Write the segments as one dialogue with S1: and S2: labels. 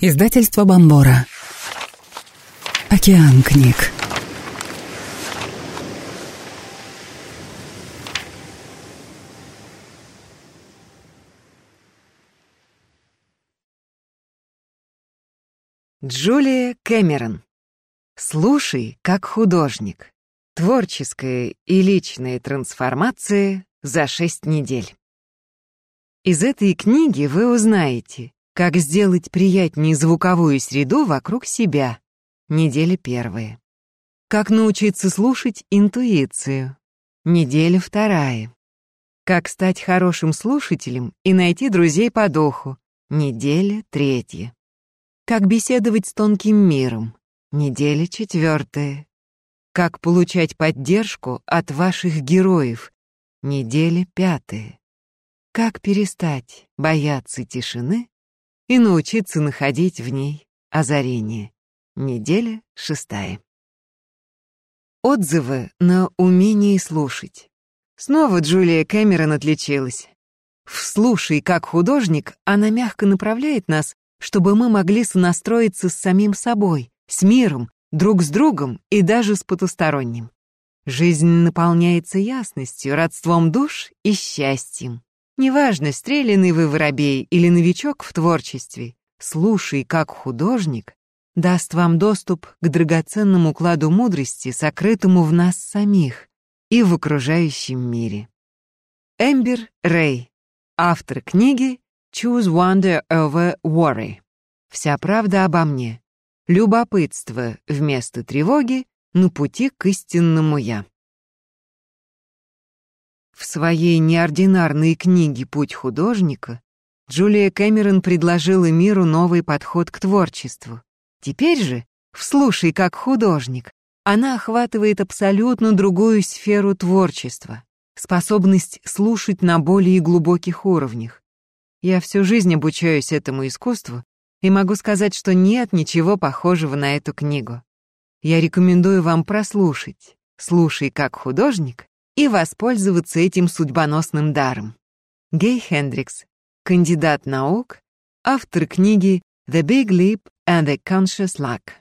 S1: Издательство Бомбора. Океан книг.
S2: Джулия Кэмерон. Слушай, как художник. Творческая и личная трансформация за шесть недель. Из этой книги вы узнаете, как сделать приятнее звуковую среду вокруг себя. Неделя первая. Как научиться слушать интуицию. Неделя вторая. Как стать хорошим слушателем и найти друзей по духу. Неделя третья. Как беседовать с тонким миром. Неделя четвертая. Как получать поддержку от ваших героев. Неделя пятая. Как перестать бояться тишины и научиться находить в ней озарение. Неделя шестая. Отзывы на умение слушать. Снова Джулия Кэмерон отличилась. В «Слушай, как художник» она мягко направляет нас, чтобы мы могли сонастроиться с самим собой, с миром, друг с другом и даже с потусторонним. Жизнь наполняется ясностью, родством душ и счастьем. Неважно, стрелянный вы воробей или новичок в творчестве, слушай, как художник, даст вам доступ к драгоценному кладу мудрости, сокрытому в нас самих и в окружающем мире. Эмбер Рэй, автор книги «Choose Wonder over Worry». Вся правда обо мне. Любопытство вместо тревоги на пути к истинному «я». В своей неординарной книге «Путь художника» Джулия Кэмерон предложила миру новый подход к творчеству. Теперь же, вслушай как художник, она охватывает абсолютно другую сферу творчества, способность слушать на более глубоких уровнях. Я всю жизнь обучаюсь этому искусству и могу сказать, что нет ничего похожего на эту книгу. Я рекомендую вам прослушать «Слушай как художник» и воспользоваться этим судьбоносным даром. Гей Хендрикс, кандидат наук, автор книги «The Big Leap and the Conscious Luck»,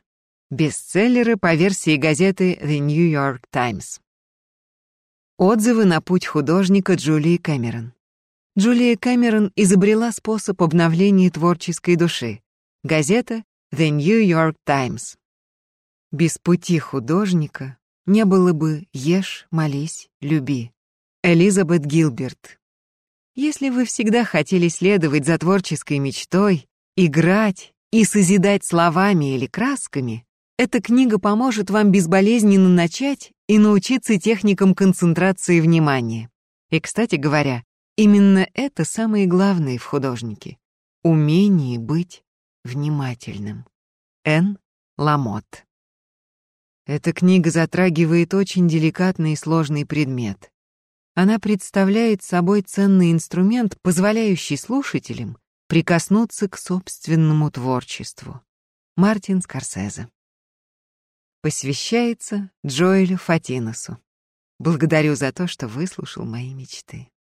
S2: бестселлеры по версии газеты The New York Times. Отзывы на путь художника Джулии Кэмерон. Джулия Кэмерон изобрела способ обновления творческой души. Газета The New York Times. Без пути художника не было бы «Ешь, молись, люби». Элизабет Гилберт. Если вы всегда хотели следовать за творческой мечтой, играть и созидать словами или красками, эта книга поможет вам безболезненно начать и научиться техникам концентрации внимания. И, кстати говоря, именно это самое главное в художнике — умение быть внимательным. Н. Ламотт эта книга затрагивает очень деликатный и сложный предмет. Она представляет собой ценный инструмент, позволяющий слушателям прикоснуться к собственному творчеству. Мартин Скорсезе. Посвящается Джоэлю Фатиносу. Благодарю за то, что выслушал мои мечты.